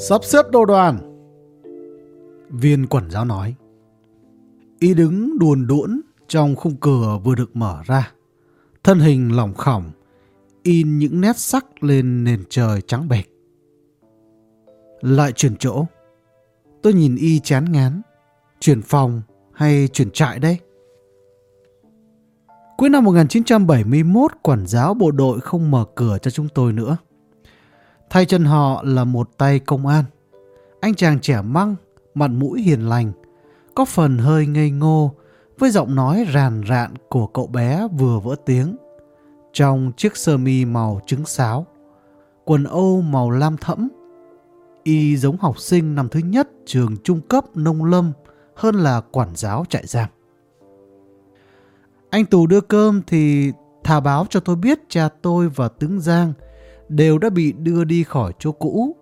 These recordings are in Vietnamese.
Sắp xếp đồ đoàn. Viên quản giáo nói. Y đứng đuồn đũn trong khung cửa vừa được mở ra. Thân hình lỏng khỏng, in những nét sắc lên nền trời trắng bệch. Lại chuyển chỗ. Tôi nhìn y chán ngán. Chuyển phòng hay chuyển trại đây? Cuối năm 1971, quản giáo bộ đội không mở cửa cho chúng tôi nữa. Thay chân họ là một tay công an. Anh chàng trẻ măng, mặt mũi hiền lành, có phần hơi ngây ngô với giọng nói ràn rạn của cậu bé vừa vỡ tiếng. Trong chiếc sơ mi màu trứng sáo, quần âu màu lam thẫm, y giống học sinh năm thứ nhất trường trung cấp nông lâm hơn là quản giáo trại giam. Anh Tù đưa cơm thì thả báo cho tôi biết cha tôi và tướng Giang đều đã bị đưa đi khỏi chỗ cũ.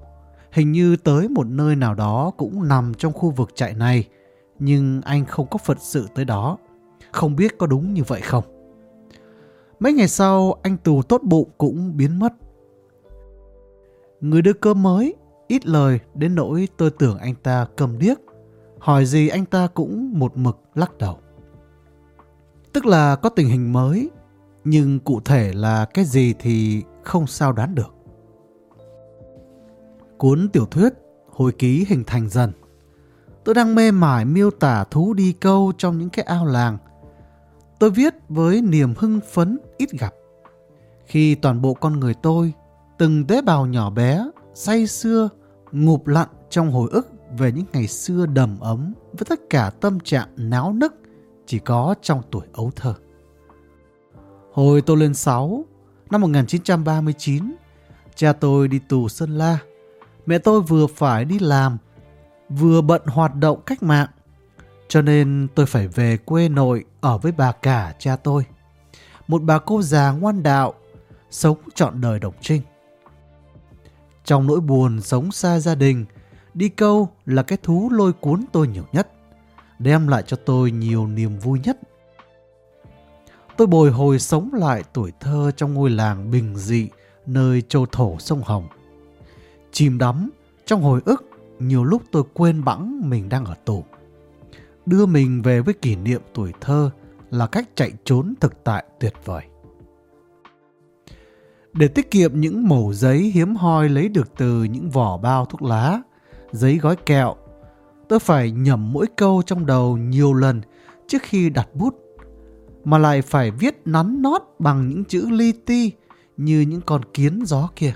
Hình như tới một nơi nào đó cũng nằm trong khu vực trại này, nhưng anh không có phận sự tới đó. Không biết có đúng như vậy không? Mấy ngày sau, anh Tù tốt bụng cũng biến mất. Người đưa cơm mới, ít lời đến nỗi tôi tưởng anh ta cầm điếc. Hỏi gì anh ta cũng một mực lắc đầu. Tức là có tình hình mới, nhưng cụ thể là cái gì thì không sao đoán được. Cuốn tiểu thuyết hồi ký hình thành dần. Tôi đang mê mải miêu tả thú đi câu trong những cái ao làng. Tôi viết với niềm hưng phấn ít gặp. Khi toàn bộ con người tôi, từng tế bào nhỏ bé, say xưa, ngụp lặn trong hồi ức về những ngày xưa đầm ấm với tất cả tâm trạng náo nức chỉ có trong tuổi ấu thơ. Hồi tôi lên 6, năm 1939, cha tôi đi tù Sơn La. Mẹ tôi vừa phải đi làm, vừa bận hoạt động cách mạng. Cho nên tôi phải về quê nội ở với bà cả cha tôi. Một bà cô già ngoan đạo, sống trọn đời độc trinh. Trong nỗi buồn sống xa gia đình, đi câu là cái thú lôi cuốn tôi nhiều nhất, đem lại cho tôi nhiều niềm vui nhất tôi bồi hồi sống lại tuổi thơ trong ngôi làng bình dị nơi châu thổ sông Hồng. Chìm đắm trong hồi ức nhiều lúc tôi quên bẵng mình đang ở tù. Đưa mình về với kỷ niệm tuổi thơ là cách chạy trốn thực tại tuyệt vời. Để tiết kiệm những mẩu giấy hiếm hoi lấy được từ những vỏ bao thuốc lá, giấy gói kẹo, tôi phải nhẩm mỗi câu trong đầu nhiều lần trước khi đặt bút mà lại phải viết nắn nót bằng những chữ li ti như những con kiến gió kia.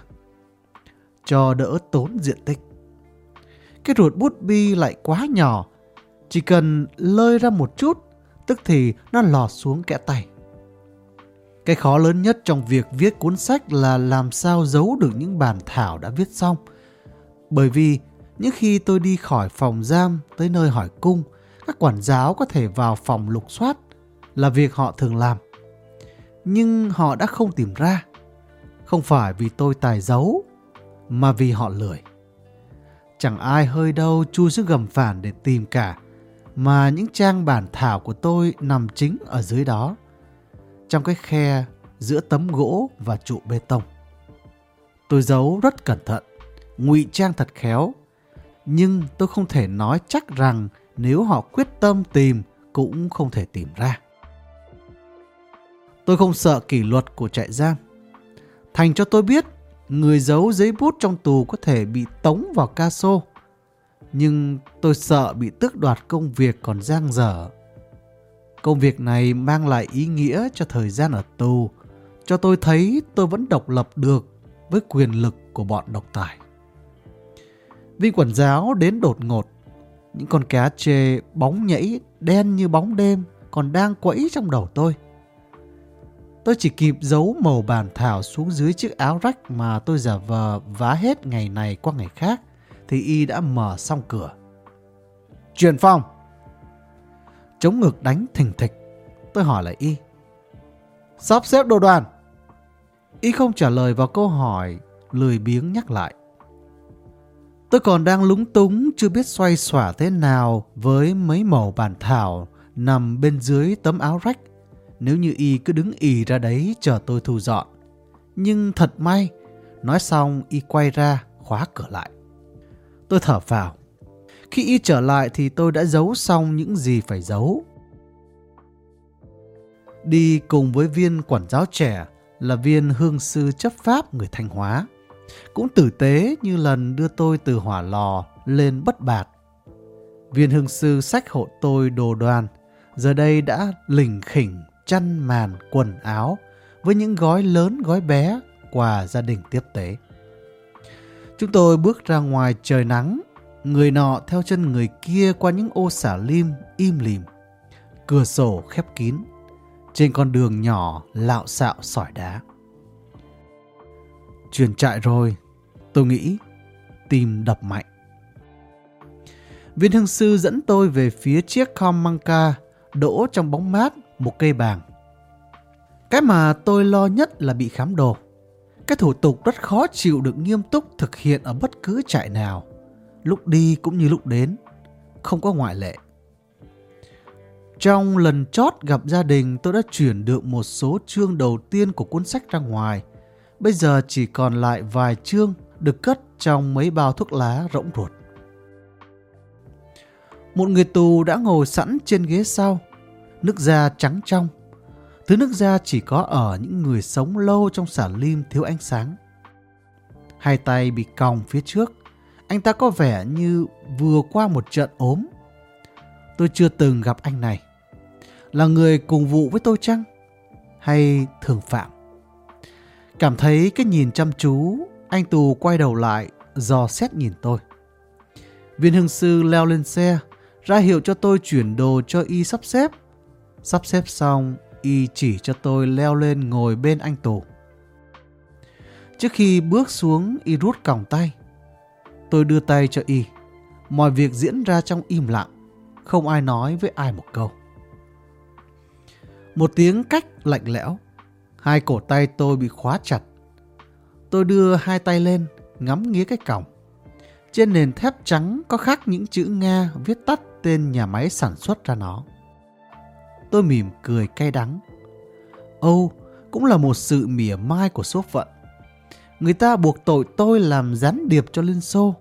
Cho đỡ tốn diện tích. Cái ruột bút bi lại quá nhỏ, chỉ cần lơi ra một chút, tức thì nó lọt xuống kẽ tay. Cái khó lớn nhất trong việc viết cuốn sách là làm sao giấu được những bản thảo đã viết xong. Bởi vì những khi tôi đi khỏi phòng giam tới nơi hỏi cung, các quản giáo có thể vào phòng lục soát là việc họ thường làm. Nhưng họ đã không tìm ra. Không phải vì tôi tài giấu, mà vì họ lười. Chẳng ai hơi đâu chui xuống gầm phản để tìm cả, mà những trang bản thảo của tôi nằm chính ở dưới đó, trong cái khe giữa tấm gỗ và trụ bê tông. Tôi giấu rất cẩn thận, ngụy trang thật khéo, nhưng tôi không thể nói chắc rằng nếu họ quyết tâm tìm cũng không thể tìm ra. Tôi không sợ kỷ luật của trại giam. Thành cho tôi biết người giấu giấy bút trong tù có thể bị tống vào ca sô. Nhưng tôi sợ bị tước đoạt công việc còn giang dở. Công việc này mang lại ý nghĩa cho thời gian ở tù, cho tôi thấy tôi vẫn độc lập được với quyền lực của bọn độc tài. Viên quản giáo đến đột ngột, những con cá chê bóng nhảy đen như bóng đêm còn đang quẫy trong đầu tôi. Tôi chỉ kịp giấu màu bản thảo xuống dưới chiếc áo rách mà tôi giả vờ vá hết ngày này qua ngày khác, thì y đã mở xong cửa. Chuyển phòng! Chống ngực đánh thình thịch. Tôi hỏi lại y. Sắp xếp đồ đoàn! Y không trả lời vào câu hỏi, lười biếng nhắc lại. Tôi còn đang lúng túng chưa biết xoay xỏa thế nào với mấy màu bản thảo nằm bên dưới tấm áo rách nếu như y cứ đứng ì ra đấy chờ tôi thu dọn. Nhưng thật may, nói xong y quay ra khóa cửa lại. Tôi thở vào Khi y trở lại thì tôi đã giấu xong những gì phải giấu. Đi cùng với viên quản giáo trẻ là viên hương sư chấp pháp người Thanh Hóa. Cũng tử tế như lần đưa tôi từ hỏa lò lên bất bạt. Viên hương sư sách hộ tôi đồ đoàn, giờ đây đã lỉnh khỉnh chăn màn quần áo với những gói lớn gói bé quà gia đình tiếp tế. Chúng tôi bước ra ngoài trời nắng, người nọ theo chân người kia qua những ô xả lim im lìm. Cửa sổ khép kín, trên con đường nhỏ lạo xạo sỏi đá. Chuyển trại rồi, tôi nghĩ, tim đập mạnh. Viên hương sư dẫn tôi về phía chiếc Comanca đỗ trong bóng mát một cây bàn. Cái mà tôi lo nhất là bị khám đồ. Cái thủ tục rất khó chịu được nghiêm túc thực hiện ở bất cứ trại nào, lúc đi cũng như lúc đến, không có ngoại lệ. Trong lần chót gặp gia đình tôi đã chuyển được một số chương đầu tiên của cuốn sách ra ngoài. Bây giờ chỉ còn lại vài chương được cất trong mấy bao thuốc lá rỗng ruột. Một người tù đã ngồi sẵn trên ghế sau, nước da trắng trong. Thứ nước da chỉ có ở những người sống lâu trong xả lim thiếu ánh sáng. Hai tay bị còng phía trước, anh ta có vẻ như vừa qua một trận ốm. Tôi chưa từng gặp anh này. Là người cùng vụ với tôi chăng? Hay thường phạm? Cảm thấy cái nhìn chăm chú, anh tù quay đầu lại, dò xét nhìn tôi. Viên hương sư leo lên xe, ra hiệu cho tôi chuyển đồ cho y sắp xếp. Sắp xếp xong, y chỉ cho tôi leo lên ngồi bên anh tù. Trước khi bước xuống, y rút còng tay. Tôi đưa tay cho y. Mọi việc diễn ra trong im lặng, không ai nói với ai một câu. Một tiếng cách lạnh lẽo, hai cổ tay tôi bị khóa chặt. Tôi đưa hai tay lên, ngắm nghía cái còng. Trên nền thép trắng có khắc những chữ Nga viết tắt tên nhà máy sản xuất ra nó. Tôi mỉm cười cay đắng. Âu cũng là một sự mỉa mai của số phận. Người ta buộc tội tôi làm gián điệp cho Liên Xô.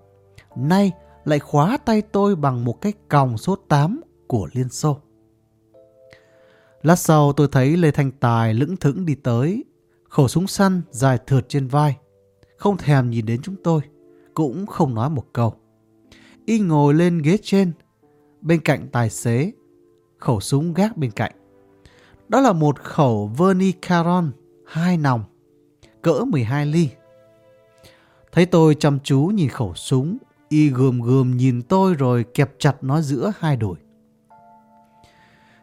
Nay lại khóa tay tôi bằng một cái còng số 8 của Liên Xô. Lát sau tôi thấy Lê Thanh Tài lững thững đi tới, khẩu súng săn dài thượt trên vai. Không thèm nhìn đến chúng tôi, cũng không nói một câu. Y ngồi lên ghế trên, bên cạnh tài xế, khẩu súng gác bên cạnh. Đó là một khẩu Vernicaron hai nòng, cỡ 12 ly. Thấy tôi chăm chú nhìn khẩu súng, y gườm gườm nhìn tôi rồi kẹp chặt nó giữa hai đùi.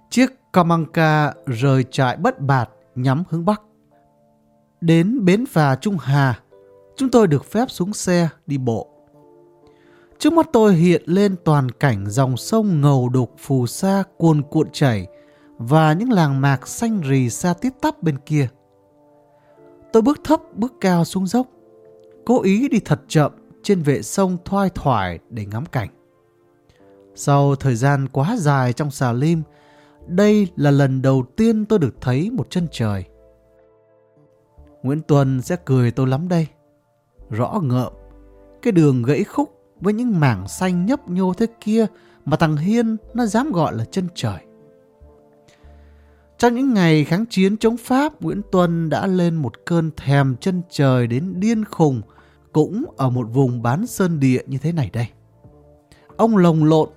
Chiếc Kamanka rời trại bất bạt nhắm hướng Bắc. Đến bến phà Trung Hà, chúng tôi được phép xuống xe đi bộ. Trước mắt tôi hiện lên toàn cảnh dòng sông ngầu đục phù sa cuồn cuộn chảy và những làng mạc xanh rì xa tít tắp bên kia. Tôi bước thấp bước cao xuống dốc, cố ý đi thật chậm trên vệ sông thoai thoải để ngắm cảnh. Sau thời gian quá dài trong xà lim, đây là lần đầu tiên tôi được thấy một chân trời. Nguyễn Tuần sẽ cười tôi lắm đây. Rõ ngợm, cái đường gãy khúc với những mảng xanh nhấp nhô thế kia mà thằng Hiên nó dám gọi là chân trời. Trong những ngày kháng chiến chống Pháp, Nguyễn Tuân đã lên một cơn thèm chân trời đến điên khùng, cũng ở một vùng bán sơn địa như thế này đây. Ông lồng lộn,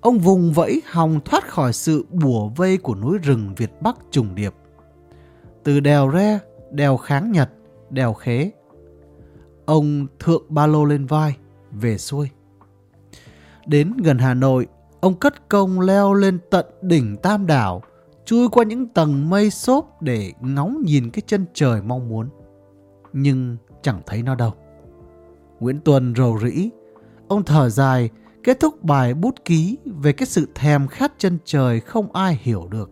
ông vùng vẫy hòng thoát khỏi sự bùa vây của núi rừng Việt Bắc trùng điệp. Từ đèo Re, đèo Kháng Nhật, đèo Khế. Ông thượng ba lô lên vai, về xuôi. Đến gần Hà Nội, ông cất công leo lên tận đỉnh Tam Đảo, chui qua những tầng mây xốp để ngóng nhìn cái chân trời mong muốn. Nhưng chẳng thấy nó đâu. Nguyễn Tuần rầu rĩ, ông thở dài, kết thúc bài bút ký về cái sự thèm khát chân trời không ai hiểu được.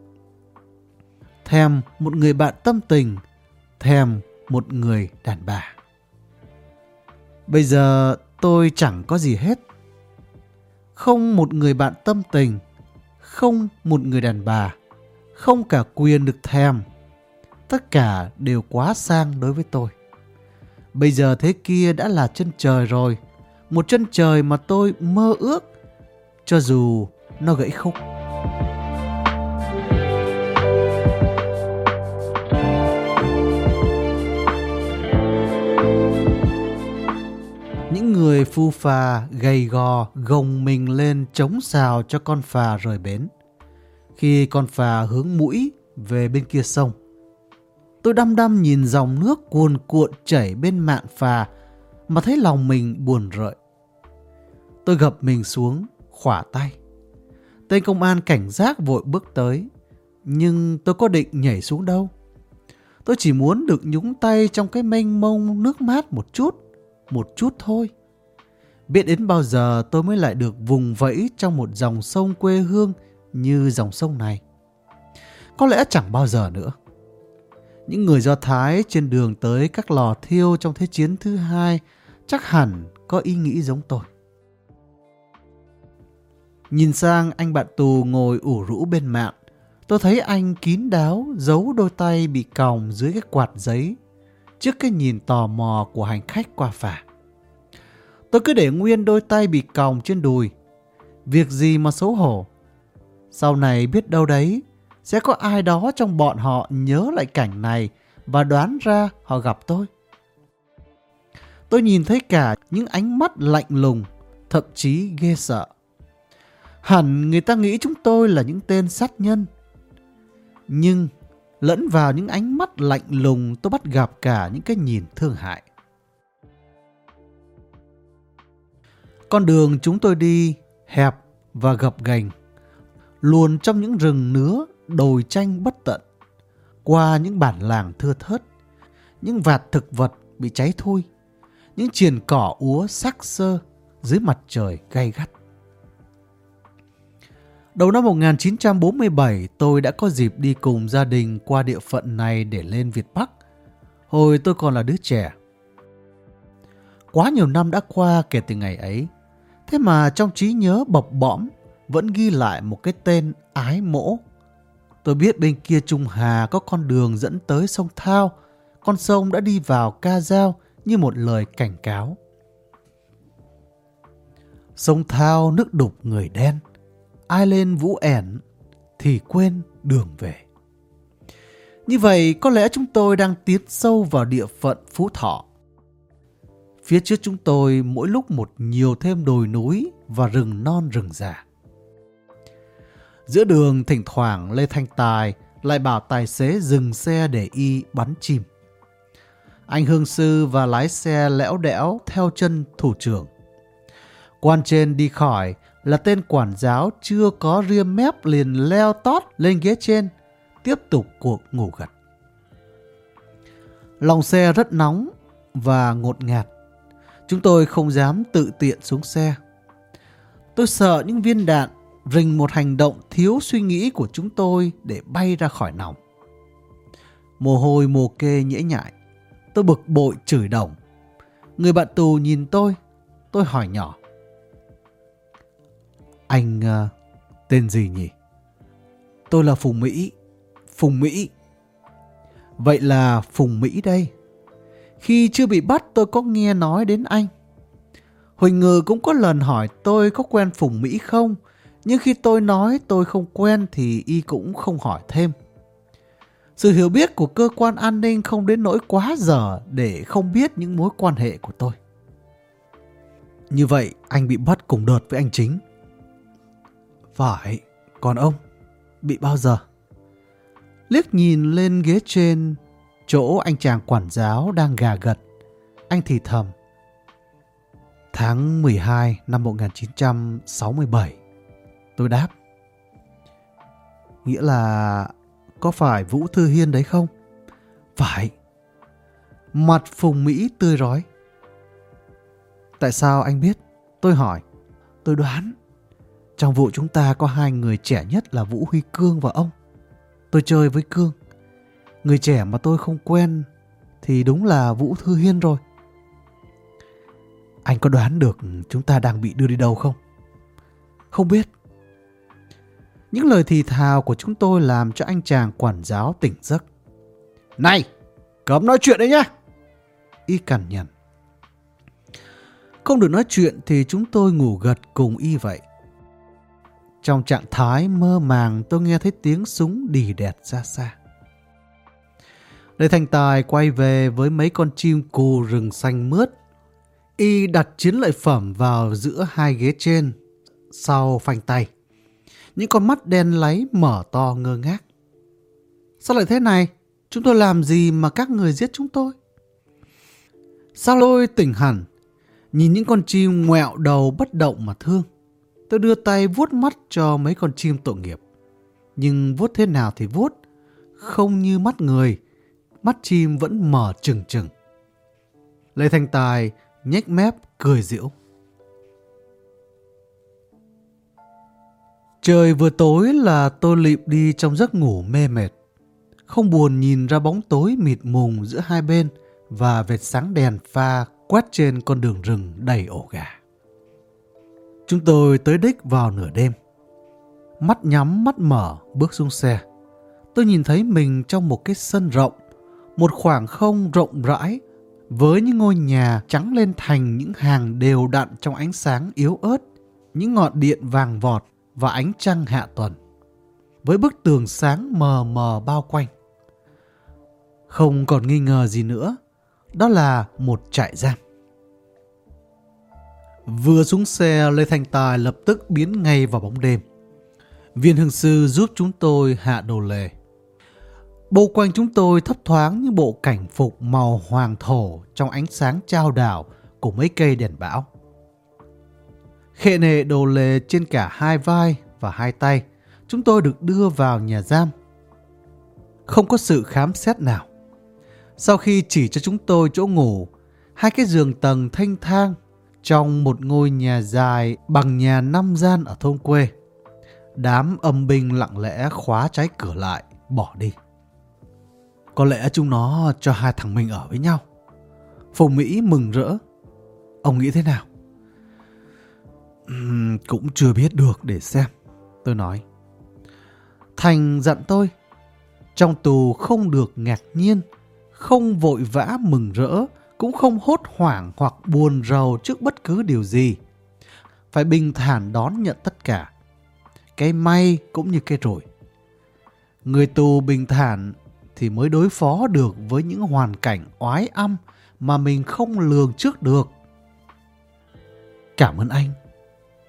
Thèm một người bạn tâm tình, thèm một người đàn bà. Bây giờ tôi chẳng có gì hết. Không một người bạn tâm tình, không một người đàn bà, không cả quyền được thèm. Tất cả đều quá sang đối với tôi. Bây giờ thế kia đã là chân trời rồi. Một chân trời mà tôi mơ ước, cho dù nó gãy khúc. Người phu phà, gầy gò, gồng mình lên chống xào cho con phà rời bến. Khi con phà hướng mũi về bên kia sông, tôi đăm đăm nhìn dòng nước cuồn cuộn chảy bên mạn phà mà thấy lòng mình buồn rợi. Tôi gập mình xuống, khỏa tay. Tên công an cảnh giác vội bước tới, nhưng tôi có định nhảy xuống đâu. Tôi chỉ muốn được nhúng tay trong cái mênh mông nước mát một chút, một chút thôi. Biết đến bao giờ tôi mới lại được vùng vẫy trong một dòng sông quê hương như dòng sông này. Có lẽ chẳng bao giờ nữa. Những người Do Thái trên đường tới các lò thiêu trong Thế chiến thứ hai chắc hẳn có ý nghĩ giống tôi. Nhìn sang anh bạn tù ngồi ủ rũ bên mạng, tôi thấy anh kín đáo giấu đôi tay bị còng dưới cái quạt giấy trước cái nhìn tò mò của hành khách qua phà. Tôi cứ để nguyên đôi tay bị còng trên đùi. Việc gì mà xấu hổ. Sau này biết đâu đấy, sẽ có ai đó trong bọn họ nhớ lại cảnh này và đoán ra họ gặp tôi. Tôi nhìn thấy cả những ánh mắt lạnh lùng, thậm chí ghê sợ. Hẳn người ta nghĩ chúng tôi là những tên sát nhân. Nhưng lẫn vào những ánh mắt lạnh lùng tôi bắt gặp cả những cái nhìn thương hại. Con đường chúng tôi đi hẹp và gập ghềnh, luồn trong những rừng nứa, đồi tranh bất tận, qua những bản làng thưa thớt, những vạt thực vật bị cháy thui, những triền cỏ úa sắc sơ dưới mặt trời gay gắt. Đầu năm 1947, tôi đã có dịp đi cùng gia đình qua địa phận này để lên Việt Bắc. Hồi tôi còn là đứa trẻ. Quá nhiều năm đã qua kể từ ngày ấy. Thế mà trong trí nhớ bập bõm, vẫn ghi lại một cái tên ái mỗ. Tôi biết bên kia Trung Hà có con đường dẫn tới sông Thao. Con sông đã đi vào ca dao như một lời cảnh cáo. Sông Thao nước đục người đen, ai lên vũ ẻn thì quên đường về. Như vậy có lẽ chúng tôi đang tiến sâu vào địa phận Phú Thọ. Phía trước chúng tôi mỗi lúc một nhiều thêm đồi núi và rừng non rừng già. Giữa đường thỉnh thoảng Lê Thanh Tài lại bảo tài xế dừng xe để y bắn chim. Anh Hương Sư và lái xe lẽo đẽo theo chân thủ trưởng. Quan trên đi khỏi là tên quản giáo chưa có riêng mép liền leo tót lên ghế trên, tiếp tục cuộc ngủ gật. Lòng xe rất nóng và ngột ngạt. Chúng tôi không dám tự tiện xuống xe. Tôi sợ những viên đạn rình một hành động thiếu suy nghĩ của chúng tôi để bay ra khỏi nòng. Mồ hôi mồ kê nhễ nhại. Tôi bực bội chửi đồng. Người bạn tù nhìn tôi. Tôi hỏi nhỏ. Anh uh, tên gì nhỉ? Tôi là Phùng Mỹ. Phùng Mỹ. Vậy là Phùng Mỹ đây. Khi chưa bị bắt tôi có nghe nói đến anh. Huỳnh Ngừ cũng có lần hỏi tôi có quen Phùng Mỹ không, nhưng khi tôi nói tôi không quen thì y cũng không hỏi thêm. Sự hiểu biết của cơ quan an ninh không đến nỗi quá dở để không biết những mối quan hệ của tôi. Như vậy anh bị bắt cùng đợt với anh chính. Phải, còn ông, bị bao giờ? Liếc nhìn lên ghế trên, chỗ anh chàng quản giáo đang gà gật. Anh thì thầm. Tháng 12 năm 1967, tôi đáp. Nghĩa là có phải Vũ Thư Hiên đấy không? Phải. Mặt Phùng Mỹ tươi rói. Tại sao anh biết? Tôi hỏi. Tôi đoán. Trong vụ chúng ta có hai người trẻ nhất là Vũ Huy Cương và ông. Tôi chơi với Cương. Người trẻ mà tôi không quen thì đúng là Vũ Thư Hiên rồi. Anh có đoán được chúng ta đang bị đưa đi đâu không? Không biết. Những lời thì thào của chúng tôi làm cho anh chàng quản giáo tỉnh giấc. Này, cấm nói chuyện đấy nhá. Y cằn nhằn. Không được nói chuyện thì chúng tôi ngủ gật cùng y vậy. Trong trạng thái mơ màng tôi nghe thấy tiếng súng đì đẹt ra xa. Lê Thành Tài quay về với mấy con chim cù rừng xanh mướt. Y đặt chiến lợi phẩm vào giữa hai ghế trên, sau phanh tay. Những con mắt đen láy mở to ngơ ngác. Sao lại thế này? Chúng tôi làm gì mà các người giết chúng tôi? Sao lôi tỉnh hẳn, nhìn những con chim ngoẹo đầu bất động mà thương. Tôi đưa tay vuốt mắt cho mấy con chim tội nghiệp. Nhưng vuốt thế nào thì vuốt, không như mắt người, mắt chim vẫn mở trừng trừng. Lê Thanh Tài nhếch mép cười diễu Trời vừa tối là tôi lịm đi trong giấc ngủ mê mệt. Không buồn nhìn ra bóng tối mịt mùng giữa hai bên và vệt sáng đèn pha quét trên con đường rừng đầy ổ gà. Chúng tôi tới đích vào nửa đêm. Mắt nhắm mắt mở bước xuống xe. Tôi nhìn thấy mình trong một cái sân rộng, một khoảng không rộng rãi với những ngôi nhà trắng lên thành những hàng đều đặn trong ánh sáng yếu ớt, những ngọn điện vàng vọt và ánh trăng hạ tuần. Với bức tường sáng mờ mờ bao quanh. Không còn nghi ngờ gì nữa, đó là một trại giam. Vừa xuống xe, Lê Thanh Tài lập tức biến ngay vào bóng đêm. Viên hương sư giúp chúng tôi hạ đồ lề. Bộ quanh chúng tôi thấp thoáng những bộ cảnh phục màu hoàng thổ trong ánh sáng trao đảo của mấy cây đèn bão. Khệ nệ đồ lề trên cả hai vai và hai tay, chúng tôi được đưa vào nhà giam. Không có sự khám xét nào. Sau khi chỉ cho chúng tôi chỗ ngủ, hai cái giường tầng thanh thang trong một ngôi nhà dài bằng nhà năm gian ở thôn quê. Đám âm binh lặng lẽ khóa trái cửa lại, bỏ đi. Có lẽ chúng nó cho hai thằng mình ở với nhau. Phùng Mỹ mừng rỡ. Ông nghĩ thế nào? Uhm, cũng chưa biết được để xem. Tôi nói. Thành dặn tôi. Trong tù không được ngạc nhiên, không vội vã mừng rỡ, cũng không hốt hoảng hoặc buồn rầu trước bất cứ điều gì. Phải bình thản đón nhận tất cả. Cái may cũng như cái rủi. Người tù bình thản thì mới đối phó được với những hoàn cảnh oái âm mà mình không lường trước được. Cảm ơn anh.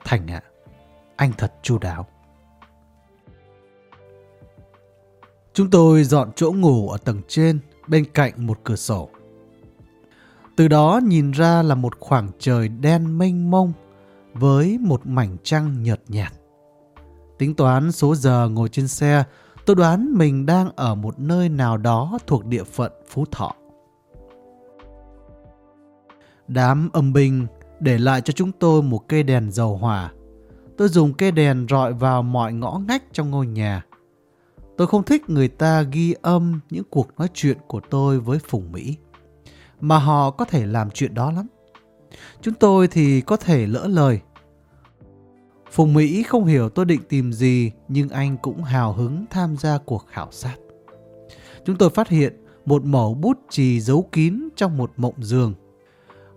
Thành ạ, anh thật chu đáo. Chúng tôi dọn chỗ ngủ ở tầng trên bên cạnh một cửa sổ. Từ đó nhìn ra là một khoảng trời đen mênh mông với một mảnh trăng nhợt nhạt. Tính toán số giờ ngồi trên xe, tôi đoán mình đang ở một nơi nào đó thuộc địa phận Phú Thọ. Đám âm binh để lại cho chúng tôi một cây đèn dầu hỏa. Tôi dùng cây đèn rọi vào mọi ngõ ngách trong ngôi nhà. Tôi không thích người ta ghi âm những cuộc nói chuyện của tôi với Phùng Mỹ, mà họ có thể làm chuyện đó lắm. Chúng tôi thì có thể lỡ lời. Phùng Mỹ không hiểu tôi định tìm gì nhưng anh cũng hào hứng tham gia cuộc khảo sát. Chúng tôi phát hiện một mẩu bút chì giấu kín trong một mộng giường.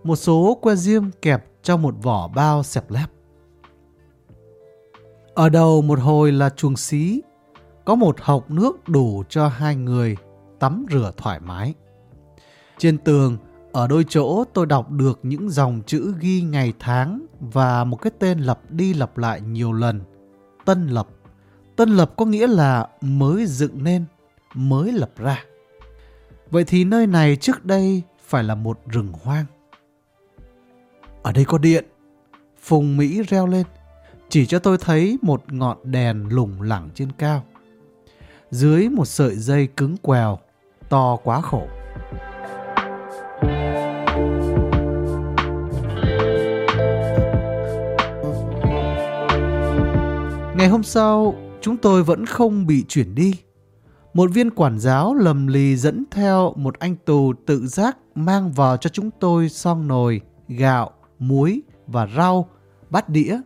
Một số que diêm kẹp trong một vỏ bao xẹp lép. Ở đầu một hồi là chuồng xí, có một hộc nước đủ cho hai người tắm rửa thoải mái. Trên tường, ở đôi chỗ tôi đọc được những dòng chữ ghi ngày tháng và một cái tên lặp đi lặp lại nhiều lần. Tân lập. Tân lập có nghĩa là mới dựng nên, mới lập ra. Vậy thì nơi này trước đây phải là một rừng hoang. Ở đây có điện. Phùng Mỹ reo lên. Chỉ cho tôi thấy một ngọn đèn lủng lẳng trên cao. Dưới một sợi dây cứng quèo, to quá khổ. Ngày hôm sau, chúng tôi vẫn không bị chuyển đi. Một viên quản giáo lầm lì dẫn theo một anh tù tự giác mang vào cho chúng tôi son nồi, gạo, muối và rau, bát đĩa,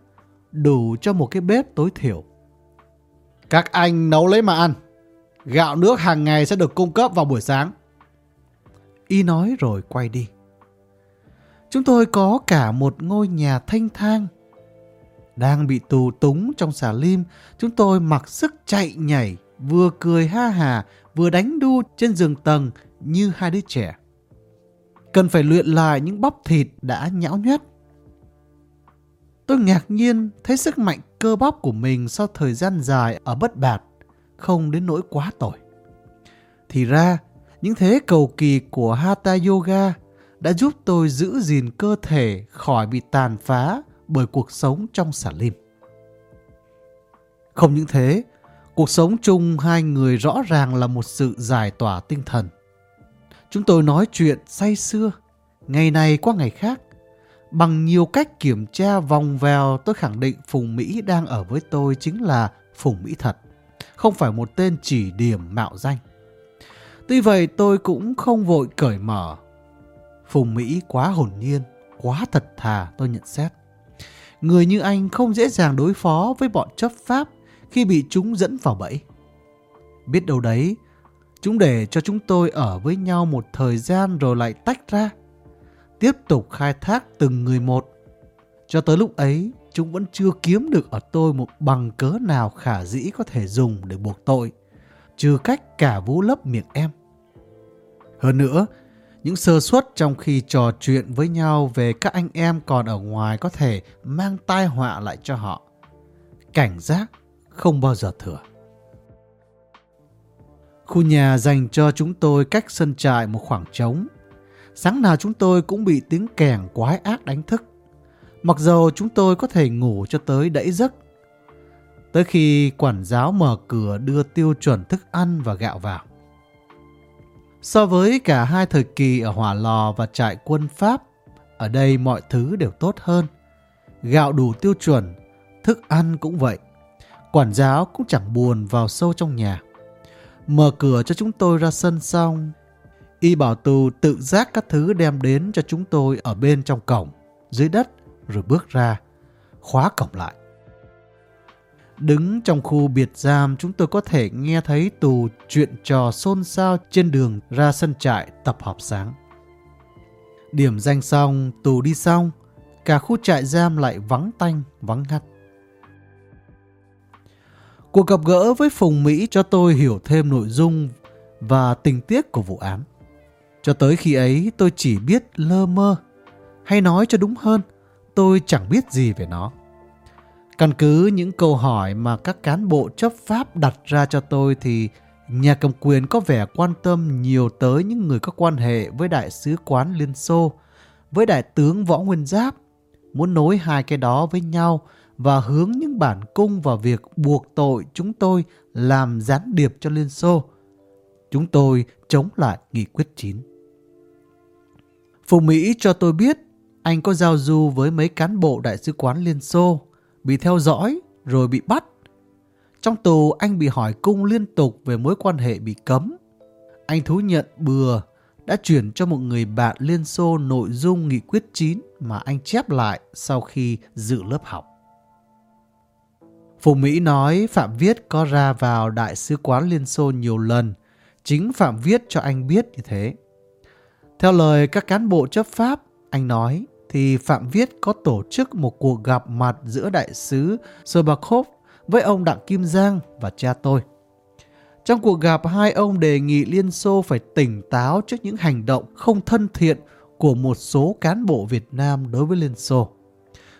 đủ cho một cái bếp tối thiểu. Các anh nấu lấy mà ăn. Gạo nước hàng ngày sẽ được cung cấp vào buổi sáng. Y nói rồi quay đi. Chúng tôi có cả một ngôi nhà thanh thang. Đang bị tù túng trong xà lim, chúng tôi mặc sức chạy nhảy, vừa cười ha hà, vừa đánh đu trên giường tầng như hai đứa trẻ. Cần phải luyện lại những bắp thịt đã nhão nhét. Tôi ngạc nhiên thấy sức mạnh cơ bắp của mình sau thời gian dài ở bất bạt, không đến nỗi quá tội. Thì ra, những thế cầu kỳ của Hatha Yoga đã giúp tôi giữ gìn cơ thể khỏi bị tàn phá bởi cuộc sống trong xả lim. Không những thế, cuộc sống chung hai người rõ ràng là một sự giải tỏa tinh thần. Chúng tôi nói chuyện say xưa, ngày này qua ngày khác. Bằng nhiều cách kiểm tra vòng vèo tôi khẳng định Phùng Mỹ đang ở với tôi chính là Phùng Mỹ thật, không phải một tên chỉ điểm mạo danh. Tuy vậy tôi cũng không vội cởi mở. Phùng Mỹ quá hồn nhiên, quá thật thà tôi nhận xét. Người như anh không dễ dàng đối phó với bọn chấp pháp khi bị chúng dẫn vào bẫy. Biết đâu đấy, chúng để cho chúng tôi ở với nhau một thời gian rồi lại tách ra. Tiếp tục khai thác từng người một. Cho tới lúc ấy, chúng vẫn chưa kiếm được ở tôi một bằng cớ nào khả dĩ có thể dùng để buộc tội, trừ cách cả vũ lấp miệng em. Hơn nữa, những sơ suất trong khi trò chuyện với nhau về các anh em còn ở ngoài có thể mang tai họa lại cho họ. Cảnh giác không bao giờ thừa. Khu nhà dành cho chúng tôi cách sân trại một khoảng trống. Sáng nào chúng tôi cũng bị tiếng kèn quái ác đánh thức. Mặc dầu chúng tôi có thể ngủ cho tới đẫy giấc. Tới khi quản giáo mở cửa đưa tiêu chuẩn thức ăn và gạo vào. So với cả hai thời kỳ ở hỏa lò và trại quân Pháp, ở đây mọi thứ đều tốt hơn. Gạo đủ tiêu chuẩn, thức ăn cũng vậy. Quản giáo cũng chẳng buồn vào sâu trong nhà. Mở cửa cho chúng tôi ra sân xong, y bảo tù tự giác các thứ đem đến cho chúng tôi ở bên trong cổng, dưới đất, rồi bước ra, khóa cổng lại. Đứng trong khu biệt giam chúng tôi có thể nghe thấy tù chuyện trò xôn xao trên đường ra sân trại tập họp sáng. Điểm danh xong, tù đi xong, cả khu trại giam lại vắng tanh, vắng ngắt. Cuộc gặp gỡ với Phùng Mỹ cho tôi hiểu thêm nội dung và tình tiết của vụ án. Cho tới khi ấy tôi chỉ biết lơ mơ, hay nói cho đúng hơn, tôi chẳng biết gì về nó. Căn cứ những câu hỏi mà các cán bộ chấp pháp đặt ra cho tôi thì nhà cầm quyền có vẻ quan tâm nhiều tới những người có quan hệ với đại sứ quán Liên Xô, với đại tướng Võ Nguyên Giáp, muốn nối hai cái đó với nhau và hướng những bản cung vào việc buộc tội chúng tôi làm gián điệp cho Liên Xô. Chúng tôi chống lại nghị quyết 9. Phùng Mỹ cho tôi biết anh có giao du với mấy cán bộ đại sứ quán Liên Xô bị theo dõi rồi bị bắt. Trong tù anh bị hỏi cung liên tục về mối quan hệ bị cấm. Anh thú nhận bừa đã chuyển cho một người bạn Liên Xô nội dung nghị quyết 9 mà anh chép lại sau khi dự lớp học. Phùng Mỹ nói Phạm Viết có ra vào Đại sứ quán Liên Xô nhiều lần. Chính Phạm Viết cho anh biết như thế. Theo lời các cán bộ chấp pháp, anh nói thì Phạm Viết có tổ chức một cuộc gặp mặt giữa đại sứ Sobakov với ông Đặng Kim Giang và cha tôi. Trong cuộc gặp, hai ông đề nghị Liên Xô phải tỉnh táo trước những hành động không thân thiện của một số cán bộ Việt Nam đối với Liên Xô.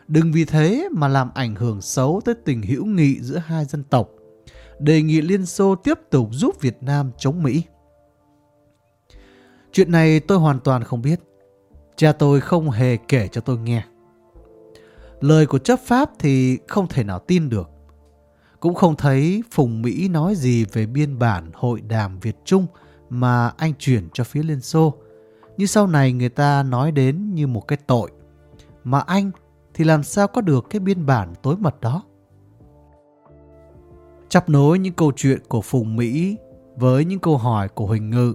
Đừng vì thế mà làm ảnh hưởng xấu tới tình hữu nghị giữa hai dân tộc. Đề nghị Liên Xô tiếp tục giúp Việt Nam chống Mỹ. Chuyện này tôi hoàn toàn không biết. Cha tôi không hề kể cho tôi nghe. Lời của chấp pháp thì không thể nào tin được. Cũng không thấy Phùng Mỹ nói gì về biên bản hội đàm Việt Trung mà anh chuyển cho phía Liên Xô. Như sau này người ta nói đến như một cái tội. Mà anh thì làm sao có được cái biên bản tối mật đó? Chắp nối những câu chuyện của Phùng Mỹ với những câu hỏi của Huỳnh Ngự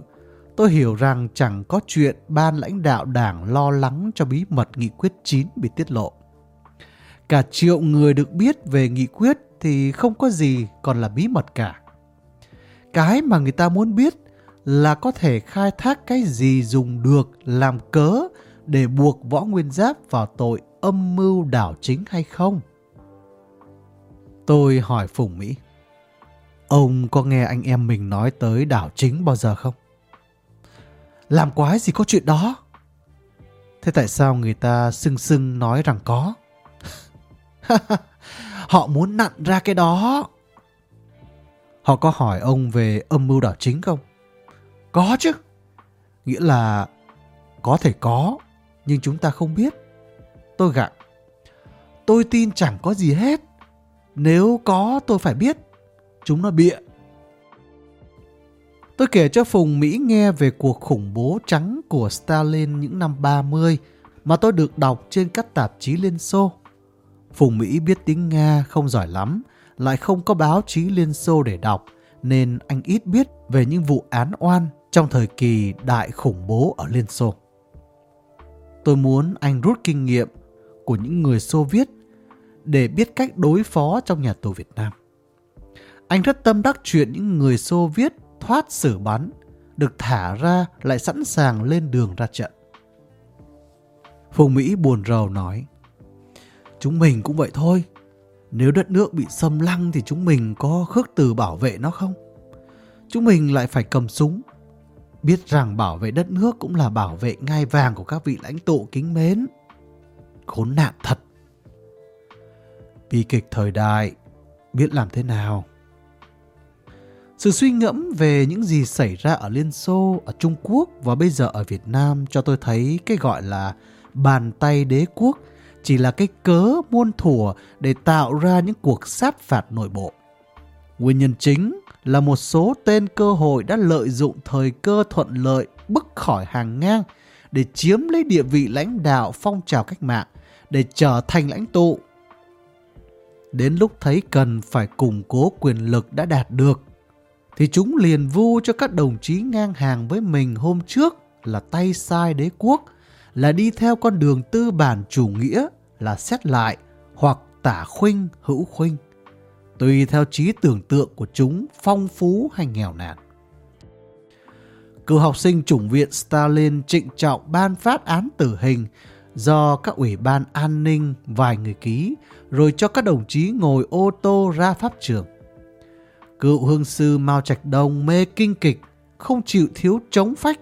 Tôi hiểu rằng chẳng có chuyện ban lãnh đạo đảng lo lắng cho bí mật nghị quyết 9 bị tiết lộ. Cả triệu người được biết về nghị quyết thì không có gì còn là bí mật cả. Cái mà người ta muốn biết là có thể khai thác cái gì dùng được, làm cớ để buộc Võ Nguyên Giáp vào tội âm mưu đảo chính hay không? Tôi hỏi Phùng Mỹ. Ông có nghe anh em mình nói tới đảo chính bao giờ không? Làm quái gì có chuyện đó? Thế tại sao người ta sưng sưng nói rằng có? Họ muốn nặn ra cái đó. Họ có hỏi ông về âm mưu đảo chính không? Có chứ. Nghĩa là có thể có, nhưng chúng ta không biết. Tôi gặng. Tôi tin chẳng có gì hết. Nếu có tôi phải biết. Chúng nó bịa. Tôi kể cho Phùng Mỹ nghe về cuộc khủng bố trắng của Stalin những năm 30 mà tôi được đọc trên các tạp chí Liên Xô. Phùng Mỹ biết tiếng Nga không giỏi lắm, lại không có báo chí Liên Xô để đọc, nên anh ít biết về những vụ án oan trong thời kỳ đại khủng bố ở Liên Xô. Tôi muốn anh rút kinh nghiệm của những người Xô Viết để biết cách đối phó trong nhà tù Việt Nam. Anh rất tâm đắc chuyện những người Xô Viết thoát xử bắn, được thả ra lại sẵn sàng lên đường ra trận. Phùng Mỹ buồn rầu nói, Chúng mình cũng vậy thôi. Nếu đất nước bị xâm lăng thì chúng mình có khước từ bảo vệ nó không? Chúng mình lại phải cầm súng. Biết rằng bảo vệ đất nước cũng là bảo vệ ngai vàng của các vị lãnh tụ kính mến. Khốn nạn thật. Bi kịch thời đại, biết làm thế nào? Sự suy ngẫm về những gì xảy ra ở Liên Xô, ở Trung Quốc và bây giờ ở Việt Nam cho tôi thấy cái gọi là bàn tay đế quốc chỉ là cái cớ muôn thủa để tạo ra những cuộc sát phạt nội bộ. Nguyên nhân chính là một số tên cơ hội đã lợi dụng thời cơ thuận lợi bức khỏi hàng ngang để chiếm lấy địa vị lãnh đạo phong trào cách mạng, để trở thành lãnh tụ. Đến lúc thấy cần phải củng cố quyền lực đã đạt được, thì chúng liền vu cho các đồng chí ngang hàng với mình hôm trước là tay sai đế quốc, là đi theo con đường tư bản chủ nghĩa là xét lại hoặc tả khuynh hữu khuynh, tùy theo trí tưởng tượng của chúng phong phú hay nghèo nàn. Cựu học sinh chủng viện Stalin trịnh trọng ban phát án tử hình do các ủy ban an ninh vài người ký, rồi cho các đồng chí ngồi ô tô ra pháp trường. Cựu hương sư Mao Trạch Đông mê kinh kịch, không chịu thiếu chống phách.